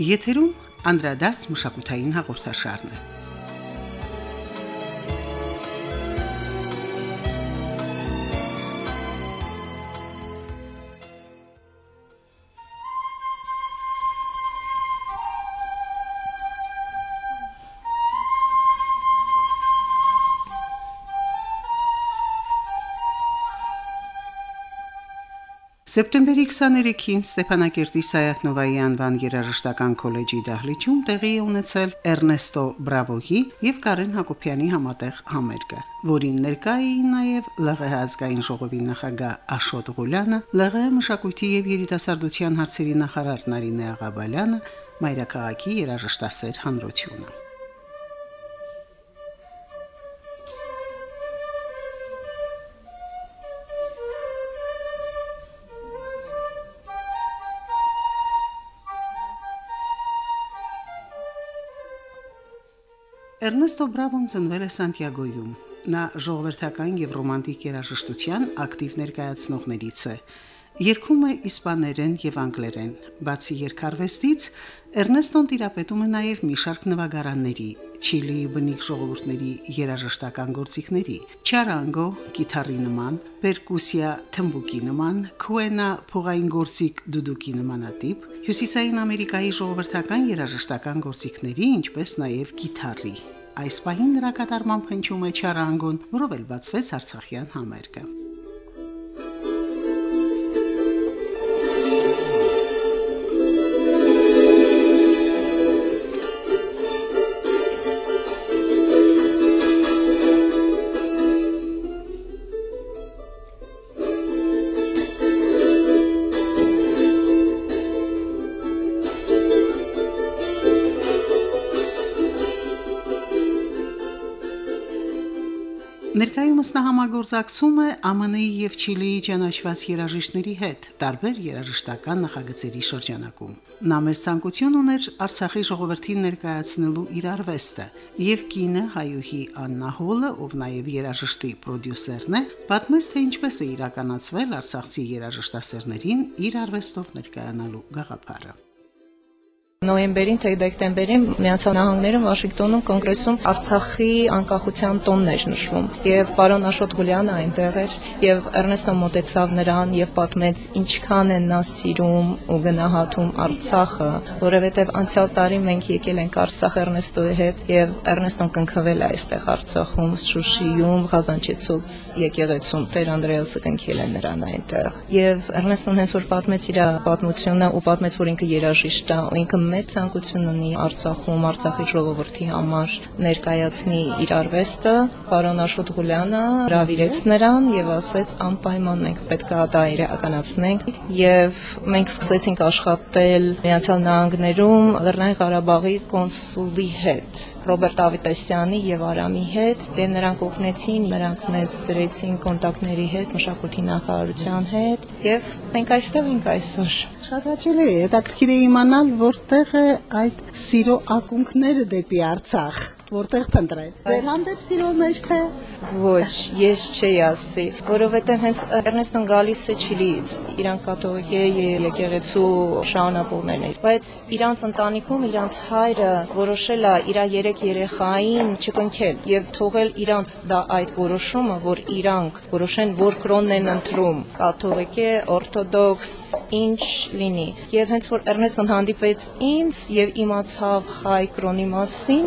Եթերում անդրադարձ մշակութային հաղորդաշարն է։ Սեպտեմբերի 23-ին Ստեփանակերտի Սայաթնովայի անվան երաժշտական քոլեջի դահլիճում տեղի է ունեցել Էրնեստո Բրավոյի եւ Կարեն Հակոբյանի համատեղ համերգը, որին ներկա էին նաեւ ԼՂՀ ազգային ժողովի նախագահ Աշոտ Ղուլյանը, ԼՂՀ մշակույթի եւ երիտասարդության հարցերի նախարար Նարինե Աղաբալյանը, Մայրաքաղաքի երաժշտասեր հանրությունը։ Էրնեստո Բրավոն ծնվել է Սանտիագոյում։ Նա ժողովրդական եւ ռոմանտիկ երաժշտության ակտիվ ներկայացնողներից է։ Երգում է իսպաներեն եւ անգլերեն։ Բացի երկարվեստից, Էրնեստոն տիրապետում է նաեւ մի շարք նվագարանների, Չիլիի բնիկ ժողովուրդների երաժշտական գործիքների՝ չարանգո, գիտարի նման, պերկուսիա, թմբուկի նման, քուենա, փողային գործիք, դուդուկի նմանատիպ, Հյուսիսային Ամերիկայի ժողովրդական երաժշտական գործիքների, ինչպես նաեւ գիտարի։ Այս պահին նրա կատարմամբ հնչում է չարանգոն, որով էլ բացվեց Արցախյան համերգը։ Ներկայումս նա համագործակցում է ԱՄՆ-ի եւ Չիլիի ճանաչված երաժիշտների հետ տարբեր երաժշտական նախագծերի շրջանակում։ Նա մեծ ցանկություն ուներ Արցախի ժողովրդին ներկայացնելու իր արվեստը, եւ կինը հայուհի Աննա Հոլը, ով նաեւ երաժշտի պրոդյուսերն է, պատմեց թե ինչպես է իրականացվել Արցախցի երաժշտասերներին իր արվեստով ներկայանալու գաղափարը։ Նոյեմբերին թե դեկտեմբերին Միացյալ Նահանգներում Վաշինգտոնում կոնգրեսում Արցախի անկախության տոնն էր նշվում եւ պարոն Աշոտ Ղուլյանը այնտեղ էր եւ Էրնեստո մոտեցավ նրան եւ պատմեց ինչքան են նա սիրում ու գնահատում Արցախը, որովհետեւ անցյալ տարի մենք եկել ենք Արցախ Էրնեստոյի հետ եւ Էրնեստոն կնքվել է այստեղ Արցախում, Շուշիում, Ղազանչեցոց եկեղեցում Տեր Անդրեասը կնքել է նրան այնտեղ եւ Էրնեստոն հենց որ պատմեց իր պատմությունը ու պատմեց որ ինքը երաժիշտ է ու ինքը մեծ ցանկություն ունի Արցախում Արցախի ժողովրդի համար ներկայացնի իր արվեստը, պարոն Աշոտ Ղուլյանը հravirեց նրան եւ ասեց անպայման մենք պետք է դա իրականացնենք եւ մենք սկսեցինք աշխատել Միացյալ Նահանգներում Լեռնային Ղարաբաղի կոնսուլի հետ Ռոբերտ Ավետեսյանի եւ Արամի հետ եւ նրանք օգնեցին նրանք մեզ դրեցին կոնտակտների հետ մշակույթի նախարարության հետ եւ մենք այստեղ ենք այսօր Շատ հաճելի է, հետաքրքիր է իմանալ, որտեղ է այդ սիրո ակունքները դեպի Արցախ որտեղ փնտրել։ Ձեր հանդեպ սիրո մեջ թե Ոչ, ես չէի ասի, որովհետև հենց Էրնեստոն գալիս է Չիլիից, իրանք կաթողիկ է եկեղեցու շահանապողներն են, բայց իրանց ընտանիքում իրանց հայրը որոշել է իր երեք երեխային չկնքել եւ թողել իրանց դա այդ որոշումը, որ իրանք որոշեն, որ կրոնն են ընտրում, կաթողիկ է, օրթոդոքս, ինչ լինի։ Եվ հենց որ Էրնեստոն հանդիպեց ինձ եւ իմացավ հայ կրոնի մասին,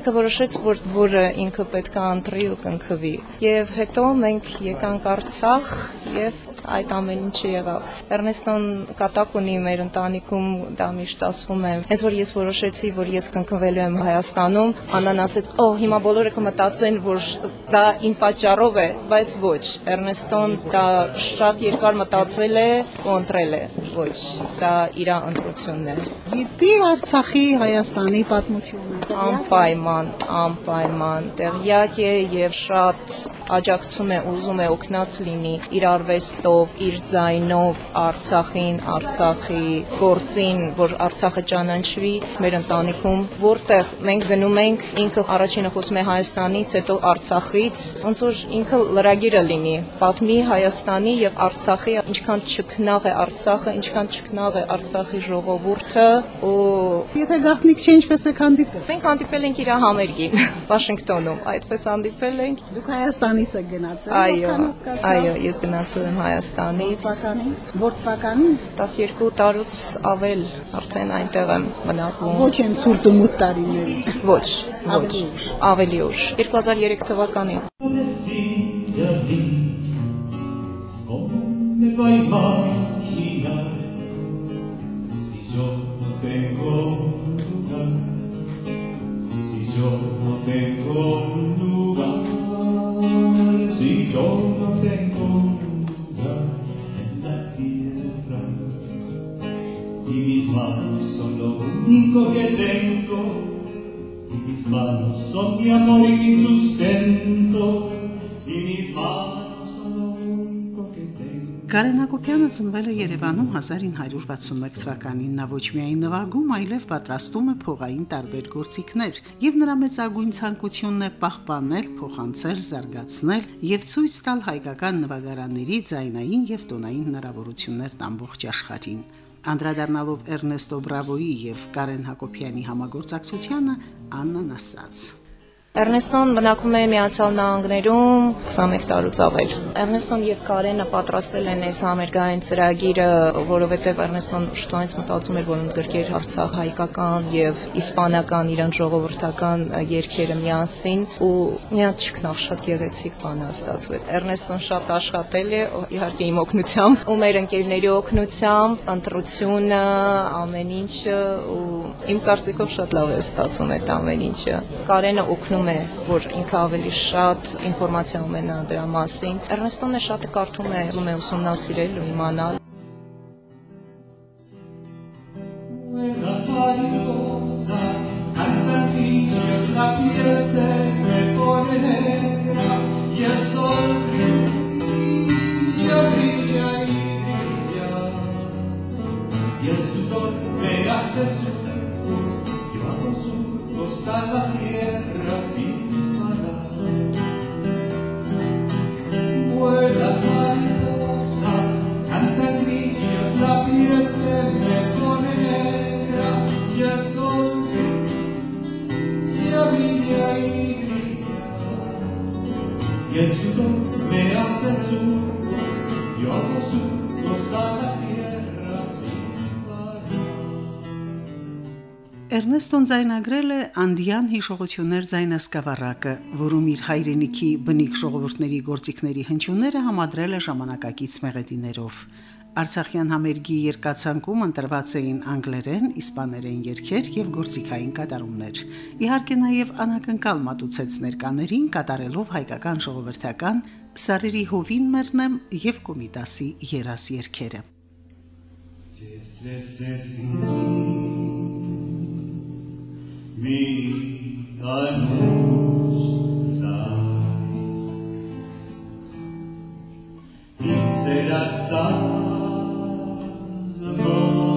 ինքը որոշեց, որ որը ինքը պետք է ընտրի ու կնքվի։ Եվ հետո մենք եկանք Արցախ եւ այդ ամեն ինչը եղավ։ Էրնեստոն կատակ ունի մեր ընտանիքում, դա միշտ ասվում է։ Հենց որ ես որոշեցի, որ ես կնքվելու եմ Հայաստանում, Աննան ասեց. «Օ, հիմա բոլորը կմտածեն, որ դա իմ պատճառով է», բայց ոչ։ Էրնեստոն դա շատ երկար մտածել է ու ընտրել է։ Ոչ, դա իր ընտրությունն է։ Գիտի Արցախի Հայաստանի պատմությունը։ Անպայման, անպայման տեղյակ է եւ շատ աջակցում է, ուզում է օգնած լինի իր արվեստով, իր ձայնով Արցախին, Արցախի գործին, որ Արցախը ճանաչվի մեր ընտանիքում, որտեղ մենք գնում ենք, ինքը առաջինը խոսում է Հայաստանից, հետո Արցախից, ոնց որ ինքը լրագիրը լինի, պատմի Հայաստանի եւ Արցախի ինչքան չքնաղ է Արցախը, ինչքան չքնաղ է Արցախի ժողովուրդը ու Եթե գաղտնիք չէ, ինչպես եք հանդիպել։ Մենք հանդիպել ենք իր համերգին Վաշինգտոնում, այդպես հանդիպել ենք։ Դուք Հայաստանից եք գնացել։ Այո, այո, ես գնացել եմ Հայաստանից։ Թվականին։ Որ թվականին 12 տարուց ավել արդեն այնտեղ եմ մնացում։ ոչ են ցուրտ ու մութ տարիների։ Ոչ, ոչ, ավելի ուշ։ 2003 թվականին։ yo no tengo lugar si yo no tengo Կարեն Հակոբյանը ծնվել է Երևանում 1961 թվականին։ Նա ոչ միայն նվագում, այլև պատրաստում է փողային տարբեր գործիքներ, եւ նրա մեծագույն ցանկությունն է պահպանել, փոխանցել, զարգացնել եւ ցույց տալ հայկական նվագարանների ձայնային եւ տոնային հնարավորություններն ամբողջ աշխարհին։ Անդրադառնալով Էրնեստո Բրավոյի եւ Կարեն Հակոբյանի համագործակցությանը Աննան ասաց. Էրնեստոն բնակվում է Միացյալ Նահանգներում 21 տարուց ավել։ Էրնեստոն եւ Կարենը պատրաստել են այս համերգային ծրագիրը, որովհետեւ Էրնեստոն շտուանից մտածում էր, որ ընդգրկեր Արցախ հայկական եւ իսպանական իրան ժողովրդական երգերը միասին ու մի հատ չքնավ շատ գեղեցիկ բան է ստացվել։ Էրնեստոն շատ աշխատել է, իհարկե իմ օգնությամբ ու մեր ընկերների օգնությամբ, ընտրությունը, ամեն ինչը ու իմ կարծիքով շատ լավ է ստացվում այդ ամեն ինչը։ Կարենը օգնում է, որ ինքը ավելի շատ ինֆորմացիա ունենա դրա մասին։ Էրնեստոնը շատ կարդում է, ուզում է ուսումնասիրել ու իմանալ։ a la tierra sin parar. Էրնեստոն ձայնագրել է Անդյան հիշողություններ ձայնասկավառակը, որում իր հայրենիքի բնիկ ժողովուրդների գործիքների հնչյունները համադրել է ժամանակակից մեղեդիներով։ Արցախյան համերգի երկացանկում ընտրված էին անգլերեն, իսպաներեն երգեր եւ գործիքային կատարումներ։ Իհարկե նաեւ անակնկալ մատուցեց ներկաներին կատարելով հայկական ժողովրդական Սարերի հովին մեռնեմ եւ Կոմիտասի երաս երգերը։ Mi anus In serazza Lord.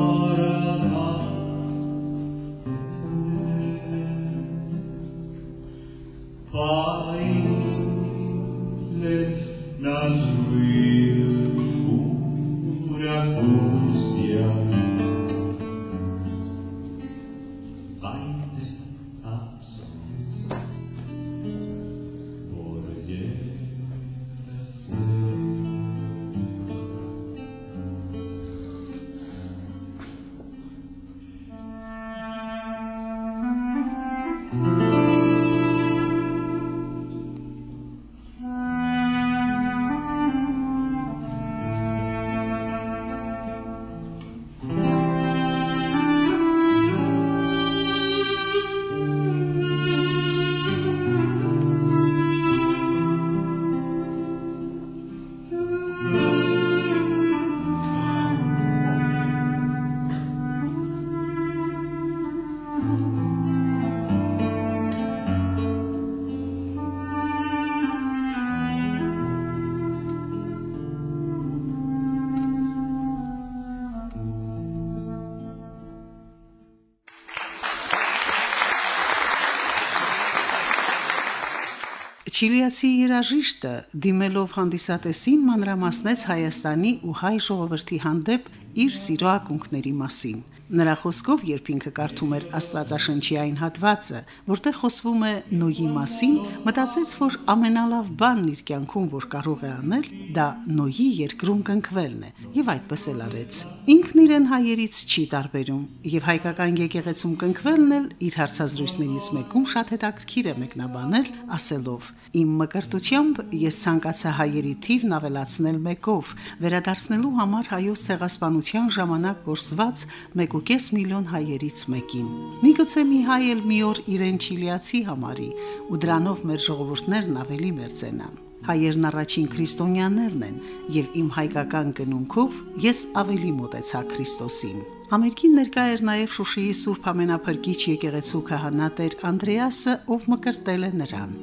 Չիլիացի երաժիշտը դիմելով հանդիսատեսին մանրամասնեց Հայաստանի ու հայ ժողովրդի հանդեպ իր սիրո ակունքների մասին։ Նրա խոսքով, երբ ինքը կարդում էր Աստվածաշնչի այն հատվածը, որտեղ խոսվում է Նոյի մասին, մտածեց, որ ամենալավ բանն իր կյանքում, որ կարող է անել, դա Նոյի երկրում կնքվելն է, եւ այդպես էլ արեց։ Ինքն իրեն հայերից չի տարբերում, եւ հայկական եկեղեցում կնքվելն էլ իր հարցազրույցներից մեկում շատ հետաքրքիր է մեկնաբանել, ասելով. Իմ մկրտությամբ ես ցանկացա հայերի թիվն ավելացնել մեկով, վերադարձնելու համար հայոց ցեղասպանության ժամանակ գործված 1.5 միլիոն հայերից մեկին։ Միգուցե մի հայ էլ մի օր իրեն չիլիացի համարի, ու դրանով մեր ժողովուրդներն ավելի մերձենան։ Հայերն առաջին քրիստոնյաներն են, եւ իմ հայկական կնունքով ես ավելի մոտեցա Քրիստոսին։ Ամերիկին ներկա էր նաև Շուշիի Սուրբ Ամենափրկիչ եկեղեցու քահանատեր Անդրեասը, ով մկրտել է նրան։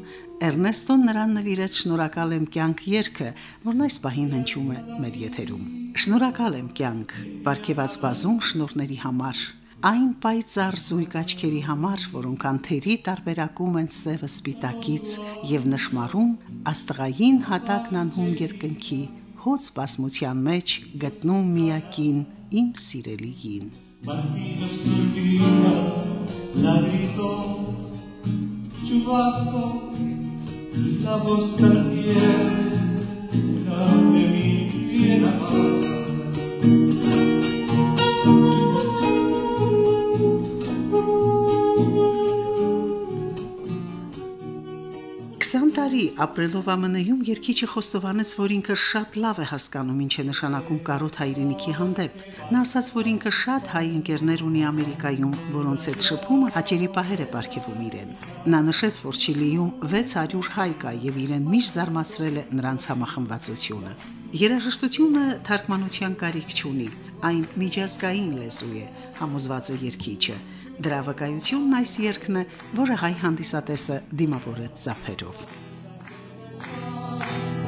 Էրնեստոն նրան նվիրեց շնորհակալ եմ կյանք երգը, որն այս պահին հնչում է մեր եթերում։ Շնորհակալ եմ կյանք, բարգեված բազում շնորհների համար այն պայծառ զույգ աչքերի համար, որոնք անթերի տարբերակում են սևը սպիտակից եւ նշмарում աստղային հատակն անհուն երկնքի հոց բազմության մեջ գտնում միակին իմ սիրելիին։ Chubasco, la voz también. Ապրելով ԱՄՆ-ում երկիչը խոստովանեց, որ ինքը շատ լավ է հասկանում ինչ է նշանակում կարոտ հայրենիքի հանդեպ։ Նա ասաց, որ ինքը շատ հայ ընկերներ ունի Ամերիկայում, որոնց հետ շփումը հաճելի պահեր է ապարգևում իրեն։ Նա նշեց, որ Չիլիում 600 հայ կա եւ իրեն միշտ զարմացրել է նրանց համախմբվածությունը։ Երաժշտությունը թարգմանության կարիք չունի, այն միջազգային լեզու է, համոզված է երկիչը։ Դրա վկայությունն այս երկն է, որը հայ հանդիսատեսը դիմավորեց ծափերով։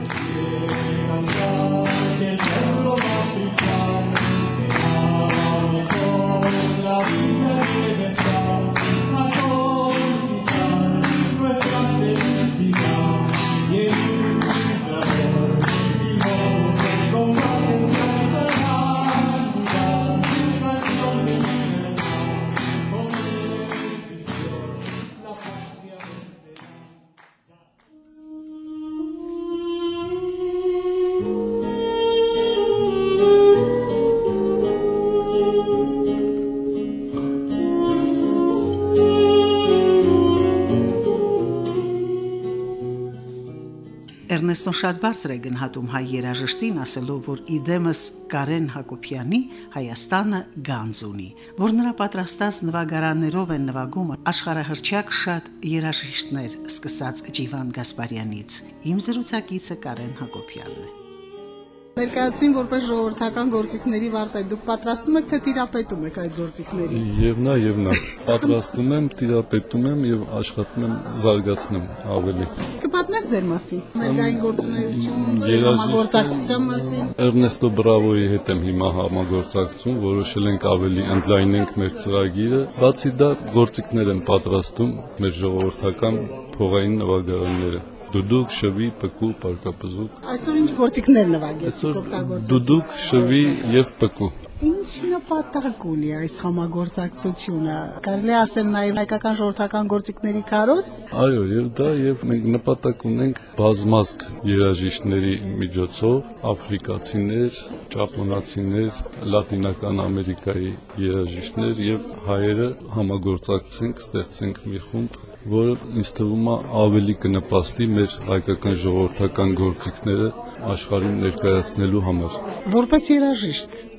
Sing along. Էրնեստոն շատ բարձր է գնահատում հայ երաժշտին, ասելով, որ իդեմս Կարեն Հակոբյանի Հայաստանը գանձ ունի, որ նրա պատրաստած նվագարաններով են նվագում աշխարհահռչակ շատ երաժիշտներ, սկսած Ջիվան Գասպարյանից։ Իմ զրուցակիցը Կարեն Հակոբյանն է։ Ներկայացին որպես ժողովրդական գործիքների վարպետ դուք պատրաստում եք թե տիրապետում եք այդ գործիքների։ Եվ նա, եւ նա։ Պատրաստում եմ, տիրապետում եմ եւ աշխատում եմ զարգացնում ավելի։ Կպատնեք ձեր մասին, ներկային գործունեություն, Երաժիշտ- համագործակցության մասին։ Էրնեստո Բրավոյի հետ եմ հիմա համագործակցում, որոշել ենք ավելի ընդլայնենք մեր ծրագիրը։ Բացի դա, գործիքներ եմ պատրաստում մեր ժողովրդական փողային նվագարանները։ Դուդուկ, շվի, պկու, պարկապզուկ։ Այսօր ինչ գործիքներ նվագեցիք Այսօր օգտագործեցիք։ դուդուկ, շվի եւ պկու։ Ինչ նպատակ ունի այս համագործակցությունը։ Կարելի ասել նաև հայկական ժողովրդական գործիքների կարոս։ Այո, եւ դա եւ մենք նպատակ ունենք բազմազգ երաժիշտների միջոցով աֆրիկացիներ, ճապոնացիներ, լատինական Ամերիկայի երաժիշտներ եւ հայերը համագործակցենք, ստեղծենք մի խումբ, որը ինձ թվում է ավելի կնպաստի մեր հայկական ժողովրդական գործիքները աշխարհին ներկայացնելու համար։ Որպես երաժիշտ,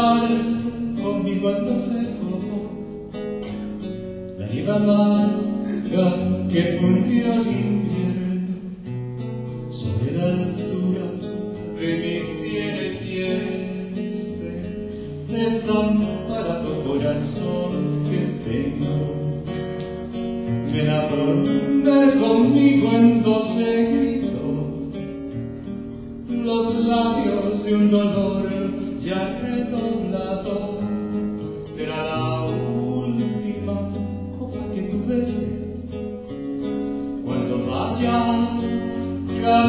padre conmigo anda seco. La viva marca que fue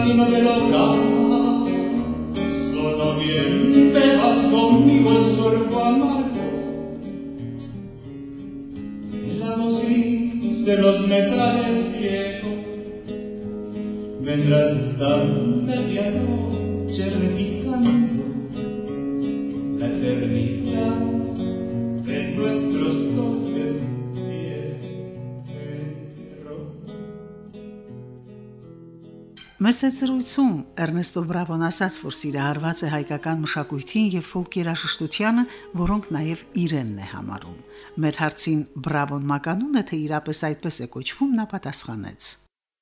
anima dell'organo Մեծ զրույցում Էրնեստո Բրավոն ասաց, որ սիրահարված է հայկական մշակույթին եւ ֆոլք երաժշտությանը, որոնք նաեւ իրենն է համարում։ Մեր հարցին Բրավոն մականունը թե իրապես այդպես է կոչվում, նա պատասխանեց.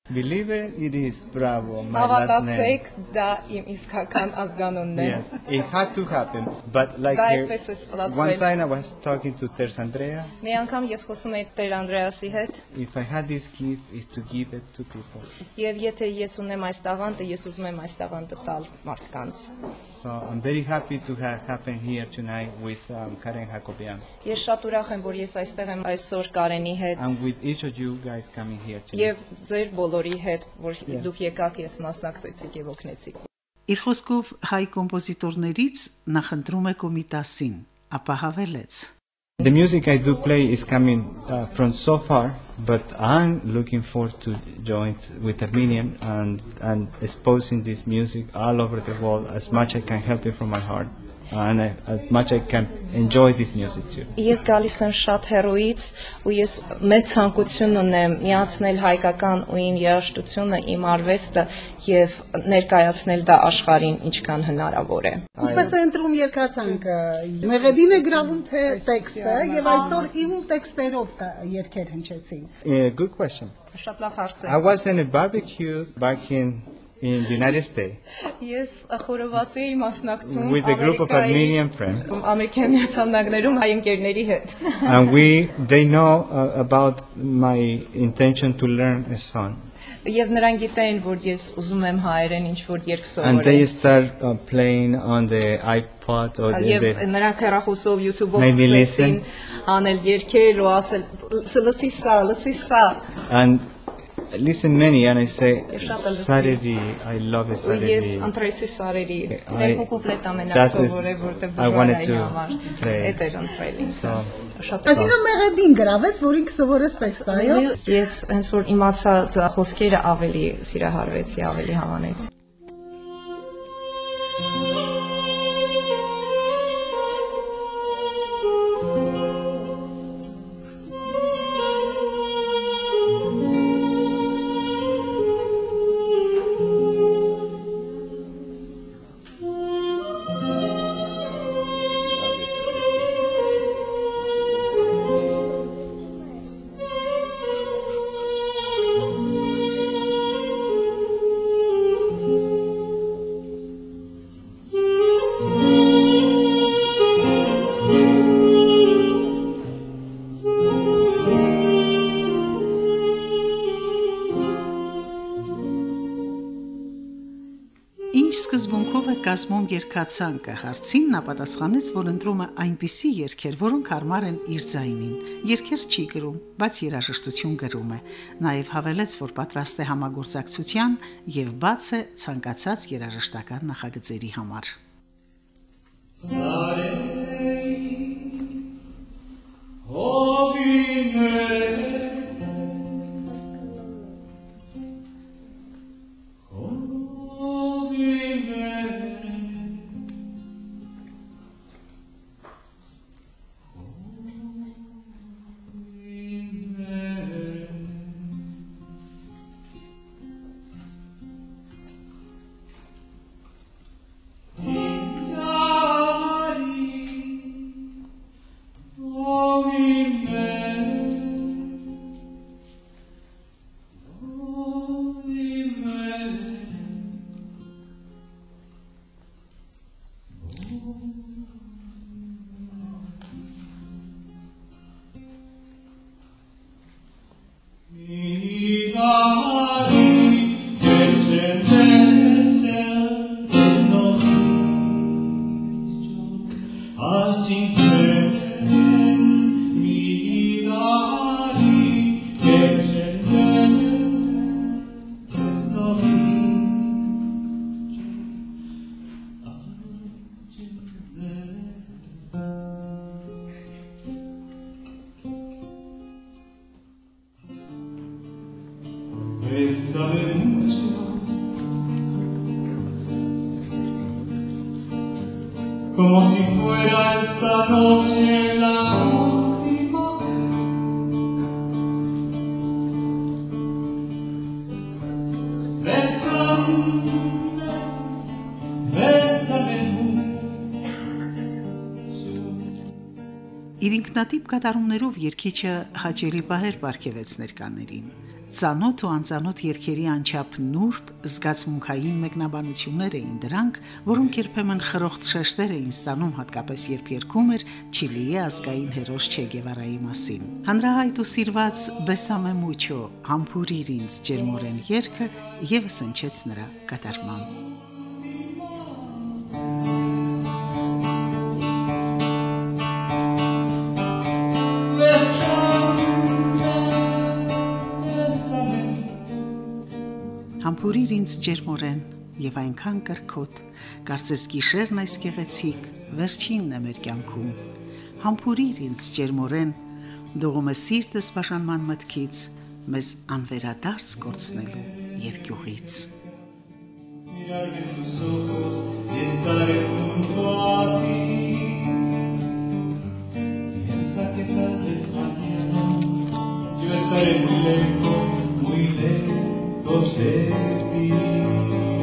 Believe it, it is bravo. My last name. Հավատացեք, դա իմ իսկական ազգանունն է։ Yes, it had to happen. But like Դա uh, այդպես է ստացվել։ one time I was talking to Ters Andreas. Մի անգամ ես խոսում էի Տեր Անդրեասի հետ, If I had this gift, is to give it to people. եւ եթե ես ունեմ այս տաղանդը, ես ուզում եմ այս տաղանդը տալ մարդկանց։ So I'm very happy to have happened here tonight with um, Karen Hakobian Ես շատ ուրախ եմ, որ ես այստեղ եմ այսօր Կարենի հետ and with each of you guys coming here tonight. եւ ձեր Բոլորի հետ, որ դուք եկաք, ես մասնակցեցիք եւ օգնեցիք։ Իր խոսքով հայ կոմպոզիտորներից նախընտրում է Կոմիտասին, ապա հավելեց. The music I do play is coming uh, from so far, but I'm looking forward to join with Armenian and, and exposing this music all over the world as much I can help it from my heart. And I, as much I can enjoy this music too. Ես գալիս եմ շատ հերոից ու ես մեծ ցանկություն ունեմ միացնել հայկական ու իմ երաժշտությունը, իմ արվեստը եւ ներկայացնել դա աշխարհին ինչքան հնարավոր է։ Ինչպես է ընտրում երկացանկը։ Մեղեդին է գրավում թե տեքստը եւ այսօր իմ տեքստերով կա երկեր հնչեցին։ good question. Շատ լավ հարց I է։ was in a barbecue back in in the United States Ես խորովածի էի մասնակցում with a group of Ամերիկայի- Armenian friends, Ամերիկյան Միացյալ Նահանգներում հայ ընկերների հետ։ and we they know uh, about my intention to learn a song. Եվ նրանք գիտեին, որ ես ուզում եմ հայերեն ինչ որ երգ And they սովորել։ start uh, playing on the iPod or the, Եվ the նրանք հեռախոսով YouTube-ով Maybe սկսեցին listen. անել երգեր ու ասել «Ս- լսի սա, լսի սա։ and listen many and I say Saturday I love Saturday ես ընտրեցի սարերի I- երկու կուպլետ սովորել, որտեղ I wanted բուժարայի to համար էդ էր ընտրել է Այսինքն մեղեդին գրավեց, որ ինքը սովորեց տեքստը, այո։ Ես հենց որ իմացա խոսքերը ավելի սիրահարվեցի, ավելի հավանեցի։ կազմում երկացանկը հարցին նա պատասխանեց, որ ընտրում է այնպիսի երգեր, որոնք հարմար են իր ձայնին։ Երգեր չի գրում, բայց երաժշտություն գրում է։ Նաև հավելեց, որ պատրաստ է համագործակցության եւ բաց է ցանկացած երաժշտական նախագծերի համար։ Oh Իր ինքնատիպ կատարումներով երկիչը հաճելի բահեր ապարգևեց ներկաներին։ Ծանոթ ու անծանոթ երկերի անչափ նուրբ զգացմունքային մեկնաբանություններ էին դրանք, որոնք երբեմն խրոխտ շեշտեր էին ստանում հատկապես երբ երգում էր Չիլիի ազգային հերոս Չե Գևարայի մասին։ Հանրահայտ ու սիրված Բեսամե Մուչո համբուրիր ինձ ջերմորեն երգը եւս ընչեց նրա կատարմամբ։ Համբուրիր ինձ ջերմորեն եւ այնքան կրկոտ, կարծես գիշերն այս գեղեցիկ վերջինն է մեր կյանքում։ Համբուրիր ինձ ջերմորեն, դողում է սիրտս բաժանման մտքից, մեզ անվերադարձ կորցնելու երկյուղից։ yo estaré muy lejos, muy lejos forget me.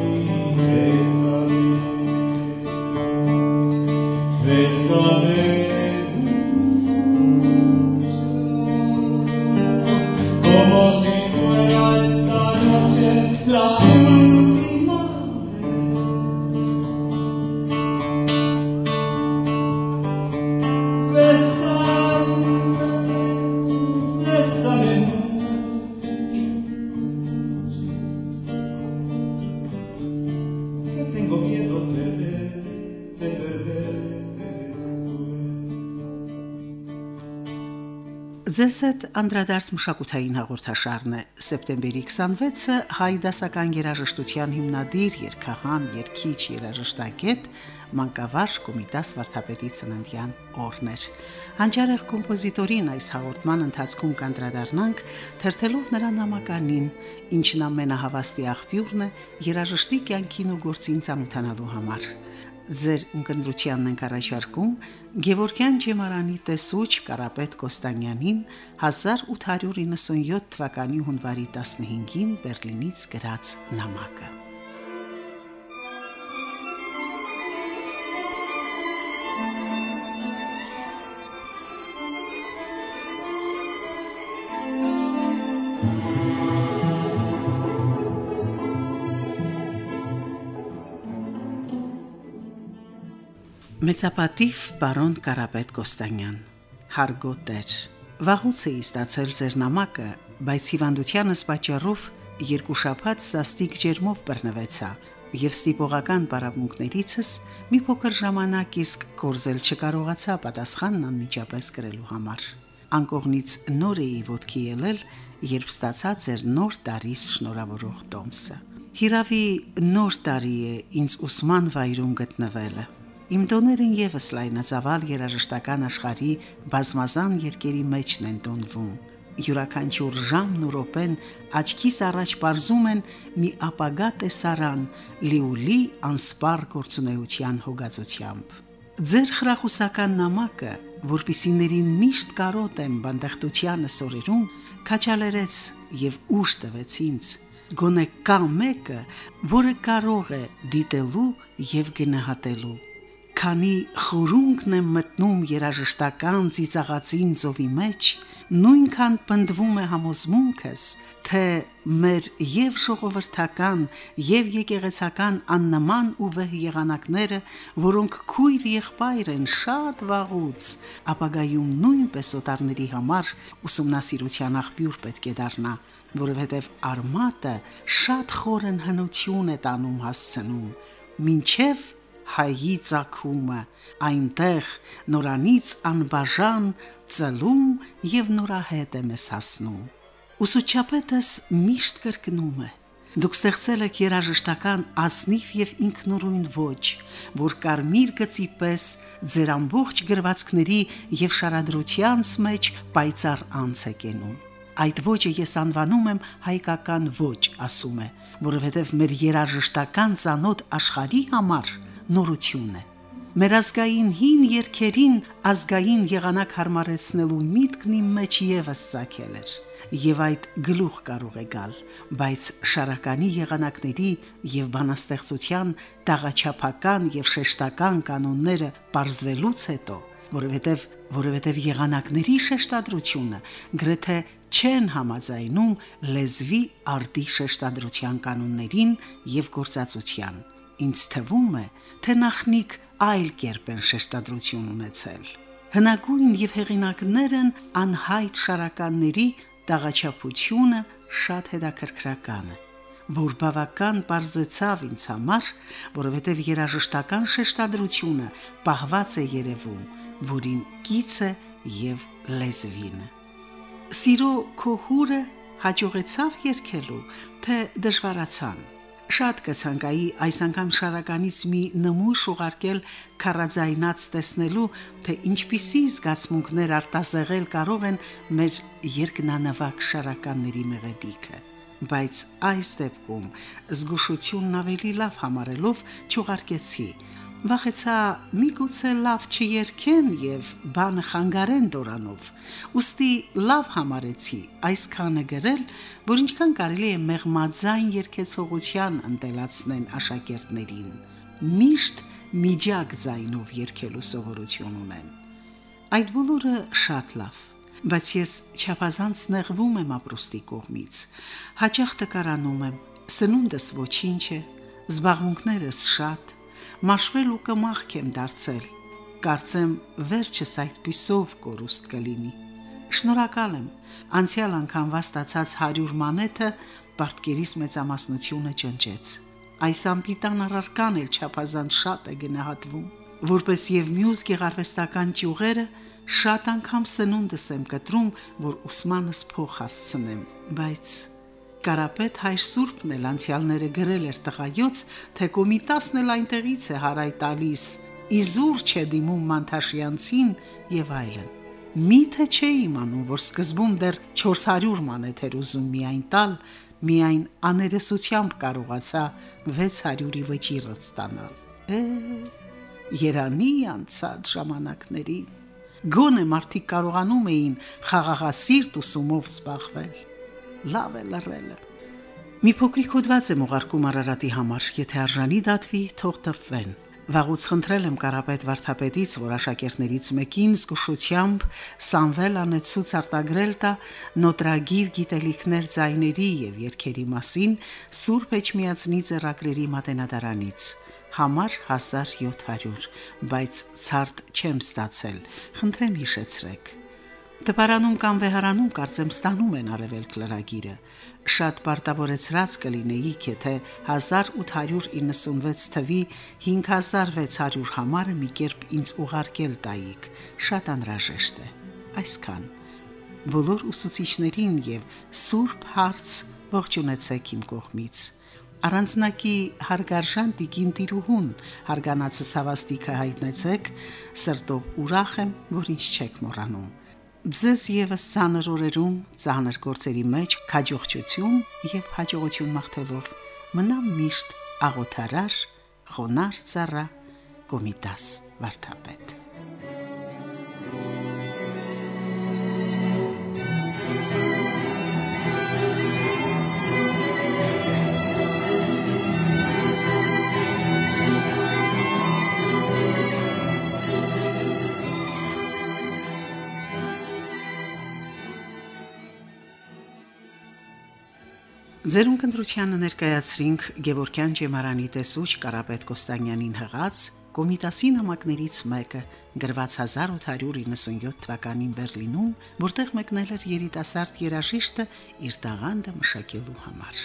Ձեզ հետ անդրադարձ մշակութային հաղորդաշարն է։ Սեպտեմբերի 26-ը հայ դասական երաժշտության հիմնադիր, երգահան, երգիչ, երաժշտագետ Մանկավարժ Կոմիտաս Վարդապետի ծննդյան օրն էր։ Հանճարեղ կոմպոզիտորին այս հաղորդման ընթացքում կանդրադառնանք թերթելով նրա նամականին, ինչն ամենահավաստի աղբյուրն է երաժշտի կյանքին ու գործին ծանոթանալու համար։ Ձեր ունկնդրությանն ենք առաջարկում Գևորգյան Ջեմարանի տեսուչ Կարապետ Կոստանյանին 1897 թվականի հունվարի 15-ին Բերլինից գրած նամակը։ Մեծապատիվ բարոն Կարապետ Կոստանյան Հարգոտեր Վաղուց էի ստացել ձեր նամակը, բայց հիվանդությանս պատճառով երկու շաբաթ սաստիկ ջերմով բռնվեցա եւ ստիպողական պարապմունքներիցս մի փոքր ժամանակ իսկ կորզել չկարողացա պատասխանն անմիջապես գրելու համար։ Անկողնից նոր էի ոդքի ելել, երբ ստացած էր նոր տարիս շնորհավորող տոմսը։ Հիրավի նոր տարի է ինձ ուսման վայրում գտնվելը։ Իմ տոներն եւս լայնածավալ երաժշտական աշխարհի բազմազան երկերի մեջն են տոնվում։ Յուրաքանչյուր ժամն ու րոպեն աչքիս առաջ բարձում են մի ապագա տեսարան լիուլի անսպար գործունեության հոգացությամբ։ Ձեր խրախուսական նամակը, որpիսիներին միշտ կարոտ եմ բանդախտությանը սորերում, քաչալերեց եւ ուշ տվեց ինձ։ Գոնե կա մեկը, որը կարող է դիտելու եւ գնահատելու քանի խորունգն է մտնում երաժշտական ծիծաղացին ծովի մեջ, նույնքան պնդվում է համոզմունքս, թե մեր եւ ժողովրդական եւ եկեղեցական աննման ու վեհ եղանակները, որոնք քույր եղբայր են շատ վաղուց, ապագայում նույնպես օտարների համար ուսումնասիրության աղբյուր պետք է դառնա, որովհետև արմատը շատ խորն հնություն է տանում հասցնում, ինչև հայի ցակումը այնտեղ նորանից անբաժան ծլում եւ նորահետ է մեզ հասնում ուսուցչապետս միշտ կրկնում է. Դուք ստեղծել եք երաժշտական ազնիվ եւ ինքնուրույն ոճ, որ կարմիր գծի պես ձեր ամբողջ գրվածքների եւ շարադրությանց մեջ պայծառ անց է կենում։ Այդ ոճը ես անվանում եմ հայկական ոճ, ասում է, որովհետև մեր երաժշտական ցանոթ աշխարհի համար նորություն է։ Մեր ազգային հին երկերին ազգային եղանակ հարմարեցնելու միտքն իմ մեջ եւս ցակել էր եւ այդ գլուխ կարող է գալ, բայց շարականի եղանակների եւ բանաստեղծության տաղաչափական եւ շեշտական կանոնները parzvelուց հետո, որովհետեւ որովհետեւ եղանակների շեշտադրությունը գրեթե չեն համաձայնում լեզվի արտի շեշտադրության կանոններին եւ գործածության։ Ինձ թվում է, թե նախնիկ այլ կերպ են շեշտադրություն ունեցել։ Հնագույն եւ հեղինակներն անհայտ շարականների տաղաչափությունը շատ հետաքրքրական է որ բավական բարձեցավ ինձ համար, որովհետև երաժշտական շեշտադրությունը պահված է երևում, որին կիցը եւ լեզվին։ Սիրո քոհուրը հաջողեցավ երկելու, թե դժվարացան։ Շատ կցանկայի այս անգամ շարականից մի նմուշ ուղարկել քարաձայնած տեսնելու, թե ինչպիսի զգացմունքներ արտազեղել կարող են մեր երկնանավակ շարականների մեղեդիքը բայց այս դեպքում զգուշությունն ավելի լավ համարելով չուղարկեցի վախեցա միգուցե լավ չերքեն եւ բանը խանգարեն դորանով ուստի լավ համարեցի այսքանը գրել որ ինչքան կարելի է մեղմաձայն երկեցողության ընտելացնեն աշակերտներին միշտ միջակ ձայնով երկելու սովորություն ունեն այդ բոլորը շատ լավ բայց ես չափազանց նեղվում եմ ապրուստի կողմից հաճախ տկարանում եմ սնունդս ոչինչ է զբաղմունքներս շատ մաշվել ու կմախք եմ դարձել։ Կարծեմ վերջս այդ պիսով կորուստ կլինի։ Շնորհակալ եմ։ Անցյալ անգամվա ստացած 100 մանեթը պարտկերիս մեծամասնությունը ճնճեց։ Այս ամպիտան առարկան էլ չափազանց շատ է գնահատվում, որպես եւ մյուս գեղարվեստական ճյուղերը շատ անգամ սնունդս եմ կտրում, որ ուսմանս փող հասցնեմ, բայց Կարապետ հայր Սուրբն էլ անցյալները գրել էր տղայոց, թե կոմիտասն էլ այնտեղից է հարայ տալիս, իզուր չէ դիմում Մանթաշյանցին եւ այլն։ Միթե չէ իմանում, որ սկզբում դեռ 400 մանեթ էր ուզում միայն տալ, միայն աներեսությամբ կարողացա 600-ի վճիրը ստանալ։ Է, Երանի անցած ժամանակներին գոնե մարդիկ կարողանում էին խաղաղասիրտ ուսումով զբաղվել լավ է լռելը։ Մի փոքրիկ հոդված եմ ուղարկում Արարատի համար, եթե արժանի դատվի, թող տպվեն։ Վաղուց խնդրել եմ Կարապետ Վարդապետից, որ աշակերտներից մեկին զգուշությամբ Սամվել անեցուց արտագրել տա նոտրագիր գիտելիքներ ձայների եւ երգերի մասին Սուրբ Էջմիածնի ձեռագրերի մատենադարանից համար 1700, բայց ցարտ չեմ ստացել։ Խնդրեմ հիշեցրեք։ Տպարանում կամ վեհարանում կարծեմ ստանում են արևելք լրագիրը։ Շատ պարտավորեցրած կլինեիք, եթե 1896 թվի 5600 համարը մի կերպ ինձ ուղարկել տայիք։ Շատ անհրաժեշտ է։ Այսքան։ Բոլոր ուսուցիչներին եւ Սուրբ Հարց ողջունեցեք իմ կողմից։ Առանձնակի հարգարժան տիկին տիրուհուն հարգանացս հավաստիքը հայտնեցեք, սրտով ուրախ եմ, որ ինչ չեք մոռանում ձեզ եւս ցաներ օրերում, ցաներ գործերի մեջ քաջողություն եւ հաջողություն մաղթելով մնամ միշտ աղոթարար, խոնար ծառա, կոմիտաս վարդապետ Ձերուն կնդրությանը ներկայացրինք Գևորքյան ջեմարանի տեսուչ Կարապետ Կոստանյանին հղած Կոմիտասի նամակներից մեկը գրված 1897 թվականին Բերլինում, որտեղ մեկնել էր երիտասարդ երաժիշտը իր տաղանդը մշակելու համար։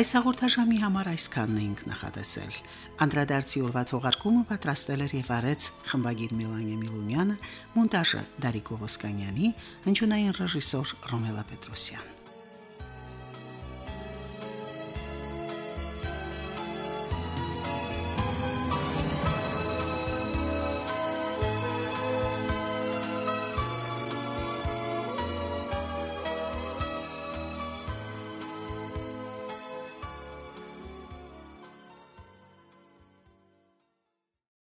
Այս հաղորդաժամի համար այսքանն էինք նախատեսել։ Անդրադարձի օրվա թողարկումը պատրաստել էր եւ արեց խմբագիր Միլանե Միլունյանը, մոնտաժը Դարիկ Ովոսկանյանի, հնչյունային ռեժիսոր Ռոմելա Պետրոսյան։